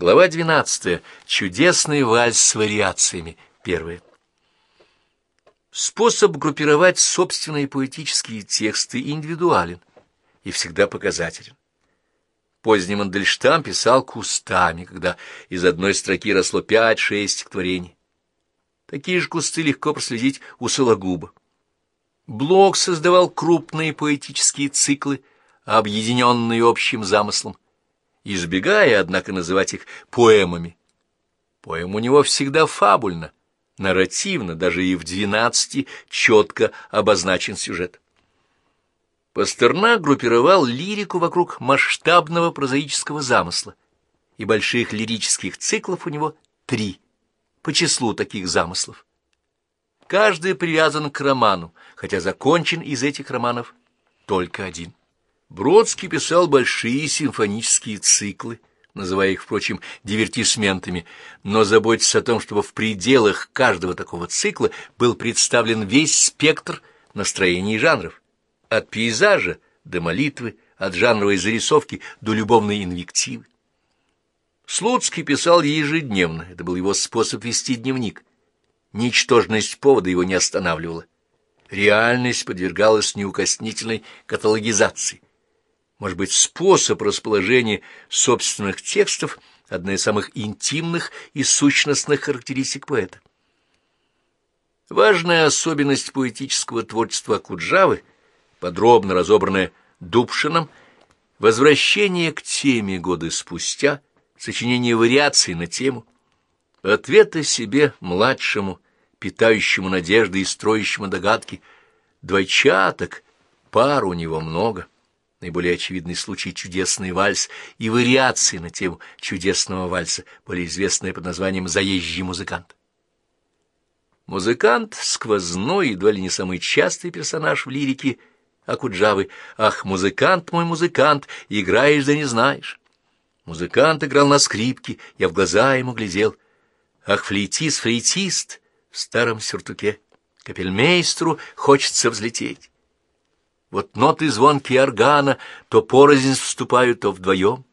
Глава 12. Чудесный вальс с вариациями. Первое. Способ группировать собственные поэтические тексты индивидуален и всегда показателен. Поздний Мандельштам писал кустами, когда из одной строки росло пять-шесть стихотворений. Такие же кусты легко проследить у Сологуба. Блок создавал крупные поэтические циклы, объединенные общим замыслом, избегая, однако, называть их поэмами. Поэм у него всегда фабульно, нарративно, даже и в двенадцати четко обозначен сюжет. Пастернак группировал лирику вокруг масштабного прозаического замысла, и больших лирических циклов у него три, по числу таких замыслов. Каждый привязан к роману, хотя закончен из этих романов только один. Бродский писал большие симфонические циклы, называя их, впрочем, дивертисментами, но заботясь о том, чтобы в пределах каждого такого цикла был представлен весь спектр настроений и жанров, от пейзажа до молитвы, от жанровой зарисовки до любовной инвективы. Слуцкий писал ежедневно, это был его способ вести дневник. Ничтожность повода его не останавливала. Реальность подвергалась неукоснительной каталогизации. Может быть, способ расположения собственных текстов — одна из самых интимных и сущностных характеристик поэта. Важная особенность поэтического творчества Куджавы, подробно разобранная Дубшином, возвращение к теме годы спустя, сочинение вариаций на тему — Ответа себе, младшему, питающему надежды и строящему догадки, двойчаток, пар у него много. Наиболее очевидный случай — чудесный вальс и вариации на тему чудесного вальса, более известные под названием «Заезжий музыкант». Музыкант — сквозной, едва ли не самый частый персонаж в лирике Акуджавы. «Ах, музыкант мой, музыкант, играешь да не знаешь». Музыкант играл на скрипке, я в глаза ему глядел — Ах, флейтист, флейтист в старом сюртуке, капельмейстру хочется взлететь. Вот ноты звонкие органа то порознь вступают, то вдвоем.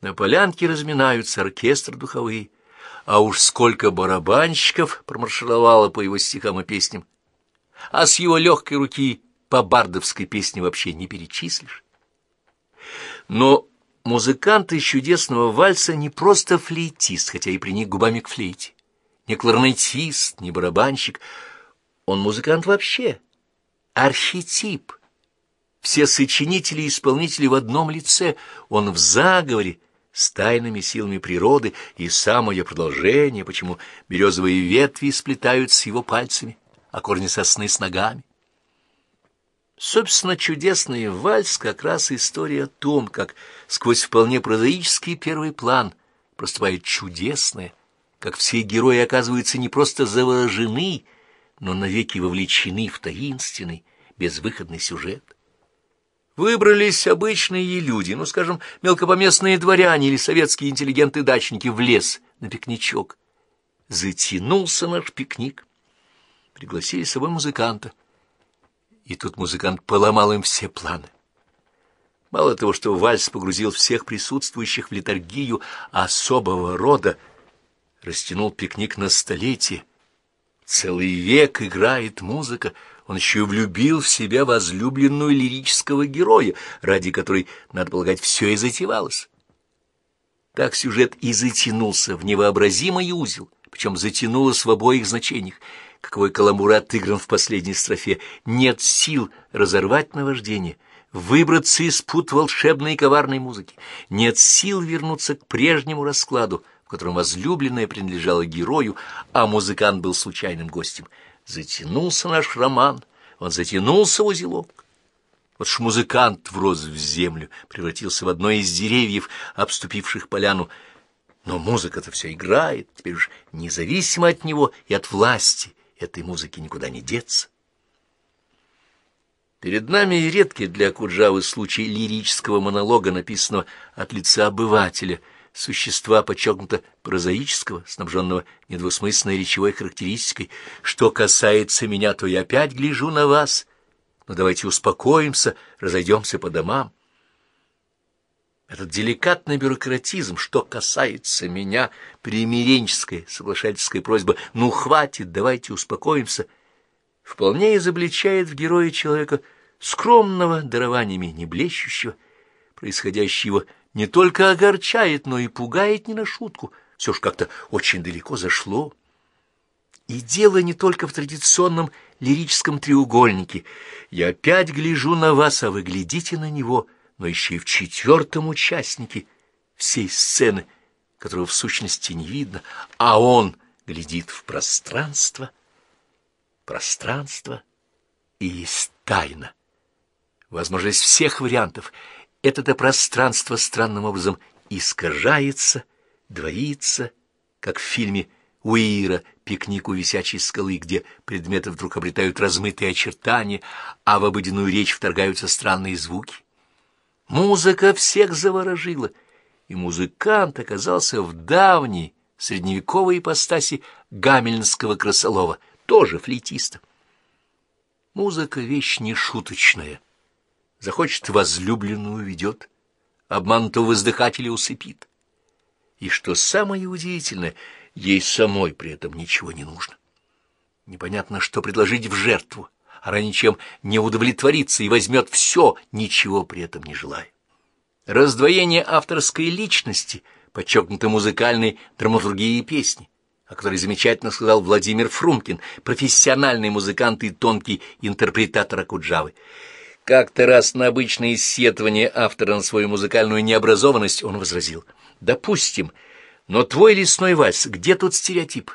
На полянке разминаются оркестр духовые, а уж сколько барабанщиков промаршировало по его стихам и песням, а с его легкой руки по бардовской песне вообще не перечислишь. Но Музыкант из чудесного вальса не просто флейтист, хотя и приник губами к флейте, не кларнетист, не барабанщик. Он музыкант вообще, архетип. Все сочинители и исполнители в одном лице, он в заговоре, с тайными силами природы и самое продолжение, почему березовые ветви сплетают с его пальцами, а корни сосны с ногами. Собственно, чудесный вальс как раз история о том, как сквозь вполне прозаический первый план проступает чудесное, как все герои оказываются не просто заворожены, но навеки вовлечены в таинственный, безвыходный сюжет. Выбрались обычные люди, ну, скажем, мелкопоместные дворяне или советские интеллигенты-дачники в лес на пикничок. Затянулся наш пикник. Пригласили с собой музыканта и тут музыкант поломал им все планы. Мало того, что вальс погрузил всех присутствующих в литургию особого рода, растянул пикник на столетие. Целый век играет музыка, он еще и влюбил в себя возлюбленную лирического героя, ради которой, надо полагать, все и затевалось. Так сюжет и затянулся в невообразимый узел, причем затянулось в обоих значениях — каковой каламбур отыгран в последней строфе, нет сил разорвать наваждение, выбраться из пут волшебной и коварной музыки, нет сил вернуться к прежнему раскладу, в котором возлюбленная принадлежала герою, а музыкант был случайным гостем. Затянулся наш роман, он затянулся в узелок. Вот ж музыкант врос в землю, превратился в одно из деревьев, обступивших поляну, но музыка-то все играет, теперь уж независимо от него и от власти, этой музыки никуда не деться. Перед нами и редкий для Куджавы случай лирического монолога, написанного от лица обывателя, существа подчеркнуто прозаического, снабженного недвусмысленной речевой характеристикой. Что касается меня, то я опять гляжу на вас. Но давайте успокоимся, разойдемся по домам. Этот деликатный бюрократизм, что касается меня, примиренческая, соглашательская просьба «ну хватит, давайте успокоимся», вполне изобличает в герое человека скромного, дарованиями не блещущего, происходящего не только огорчает, но и пугает не на шутку. Все ж как-то очень далеко зашло. И дело не только в традиционном лирическом треугольнике. Я опять гляжу на вас, а вы глядите на него — но еще и в четвертом участнике всей сцены, которого в сущности не видно, а он глядит в пространство. Пространство и есть тайна. Возможность всех вариантов. Это-то пространство странным образом искажается, двоится, как в фильме Уира «Пикник у висячей скалы», где предметы вдруг обретают размытые очертания, а в обыденную речь вторгаются странные звуки. Музыка всех заворожила, и музыкант оказался в давней средневековой ипостаси гамельнского красолова, тоже флейтиста. Музыка — вещь нешуточная. Захочет возлюбленную ведет, обманутого воздыхателя усыпит. И что самое удивительное, ей самой при этом ничего не нужно. Непонятно, что предложить в жертву — а ранее чем не удовлетворится и возьмет все, ничего при этом не желая. Раздвоение авторской личности, подчеркнуто музыкальной драматургией песни, о которой замечательно сказал Владимир Фрумкин, профессиональный музыкант и тонкий интерпретатор Акуджавы. Как-то раз на обычное исследование автора на свою музыкальную необразованность он возразил. «Допустим, но твой лесной вальс, где тут стереотип?»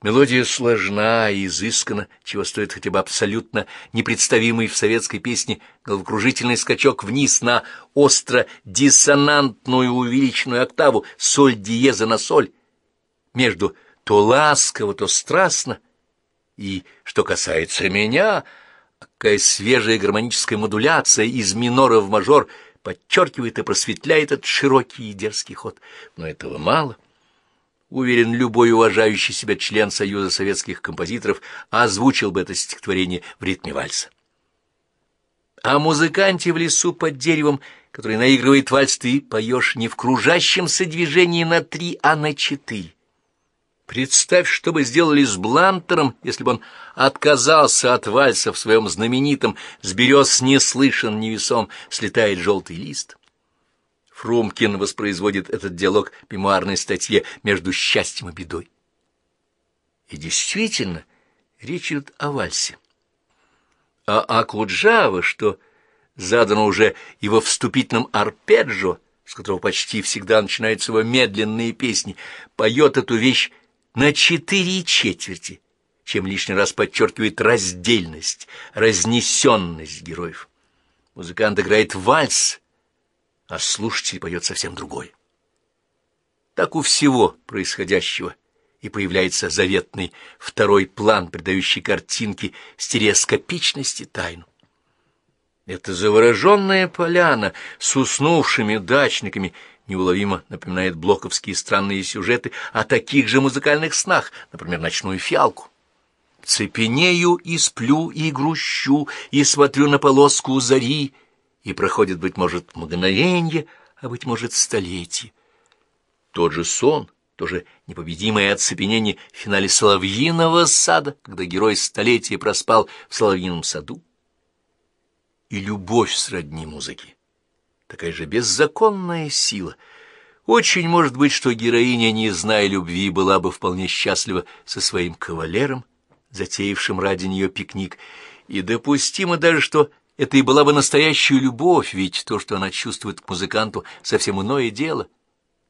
Мелодия сложна и изыскана, чего стоит хотя бы абсолютно непредставимый в советской песне головокружительный скачок вниз на остро-диссонантную увеличенную октаву соль диеза на соль, между то ласково, то страстно. И, что касается меня, какая свежая гармоническая модуляция из минора в мажор подчеркивает и просветляет этот широкий и дерзкий ход. Но этого мало. Уверен, любой уважающий себя член Союза советских композиторов озвучил бы это стихотворение в ритме вальса. А музыканте в лесу под деревом, который наигрывает вальс, ты поешь не в кружащемся движении на три, а на четыре. Представь, что бы сделали с Блантером, если бы он отказался от вальса в своем знаменитом «С берез не слышен, невесом слетает желтый лист». Фрумкин воспроизводит этот диалог в мемуарной статье «Между счастьем и бедой». И действительно, речь идет о вальсе. А Акуджава, что задано уже и во вступительном арпеджио, с которого почти всегда начинаются его медленные песни, поет эту вещь на четыре четверти, чем лишний раз подчеркивает раздельность, разнесенность героев. Музыкант играет вальс — а слушатель поет совсем другой. Так у всего происходящего и появляется заветный второй план, придающий картинке стереоскопичности тайну. Эта завороженная поляна с уснувшими дачниками неуловимо напоминает блоковские странные сюжеты о таких же музыкальных снах, например, «Ночную фиалку». Цепенею и сплю, и грущу, и смотрю на полоску зари — и проходит, быть может, мгновенье, а, быть может, столетие. Тот же сон, тоже непобедимое оцепенение в финале «Соловьиного сада», когда герой столетия проспал в Соловьином саду. И любовь сродни музыки, такая же беззаконная сила. Очень может быть, что героиня, не зная любви, была бы вполне счастлива со своим кавалером, затеявшим ради нее пикник, и допустимо даже, что это и была бы настоящая любовь, ведь то, что она чувствует к музыканту, совсем иное дело.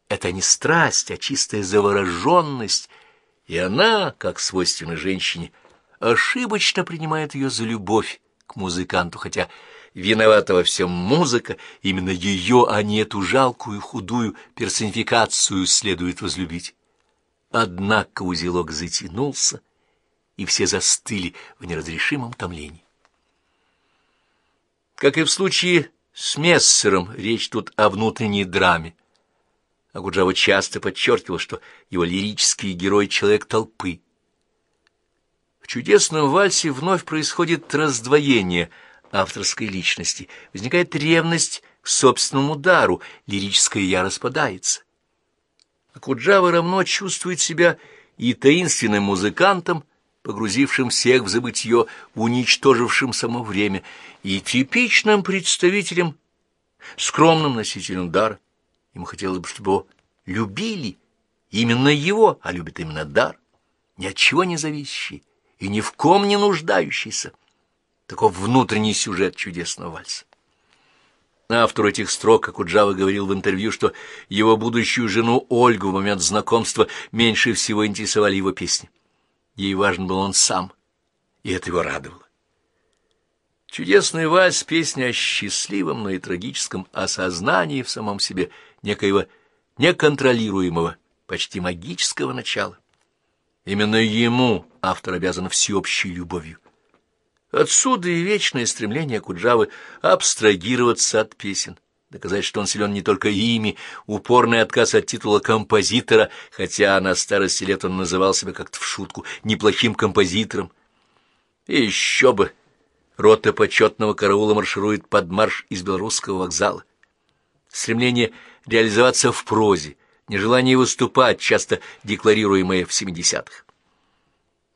Это не страсть, а чистая завороженность, и она, как свойственно женщине, ошибочно принимает ее за любовь к музыканту, хотя виновата во всем музыка, именно ее, а не эту жалкую худую персонификацию следует возлюбить. Однако узелок затянулся, и все застыли в неразрешимом томлении. Как и в случае с Мессером, речь тут о внутренней драме. Агуджава часто подчеркивал, что его лирический герой — человек толпы. В чудесном вальсе вновь происходит раздвоение авторской личности, возникает ревность к собственному дару, лирическое «я» распадается. Куджава равно чувствует себя и таинственным музыкантом, погрузившим всех в забытье, уничтожившим само время, и типичным представителем, скромным носителем дара. Ему хотелось бы, чтобы его любили, именно его, а любит именно дар, ни от чего не зависящий и ни в ком не нуждающийся. Таков внутренний сюжет чудесного вальса. Автор этих строк, как у Джава говорил в интервью, что его будущую жену Ольгу в момент знакомства меньше всего интересовали его песни. Ей важен был он сам, и это его радовало. Чудесный вальс — песня о счастливом, но и трагическом осознании в самом себе некоего неконтролируемого, почти магического начала. Именно ему автор обязан всеобщей любовью. Отсюда и вечное стремление Куджавы абстрагироваться от песен, доказать, что он силен не только ими, упорный отказ от титула композитора, хотя на старости лет он называл себя как-то в шутку неплохим композитором. И еще бы! Рота почетного караула марширует под марш из белорусского вокзала. Стремление реализоваться в прозе, нежелание выступать, часто декларируемое в семидесятых.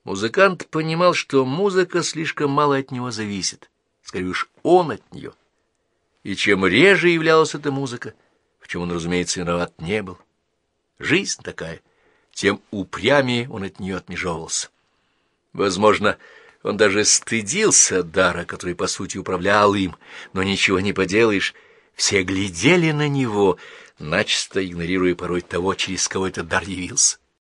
Музыкант понимал, что музыка слишком мало от него зависит, скорее уж он от нее. И чем реже являлась эта музыка, в чем он, разумеется, виноват не был, жизнь такая, тем упрямее он от нее отмежевывался. Возможно, он даже стыдился дара, который, по сути, управлял им, но ничего не поделаешь, все глядели на него, начисто игнорируя порой того, через кого этот дар явился.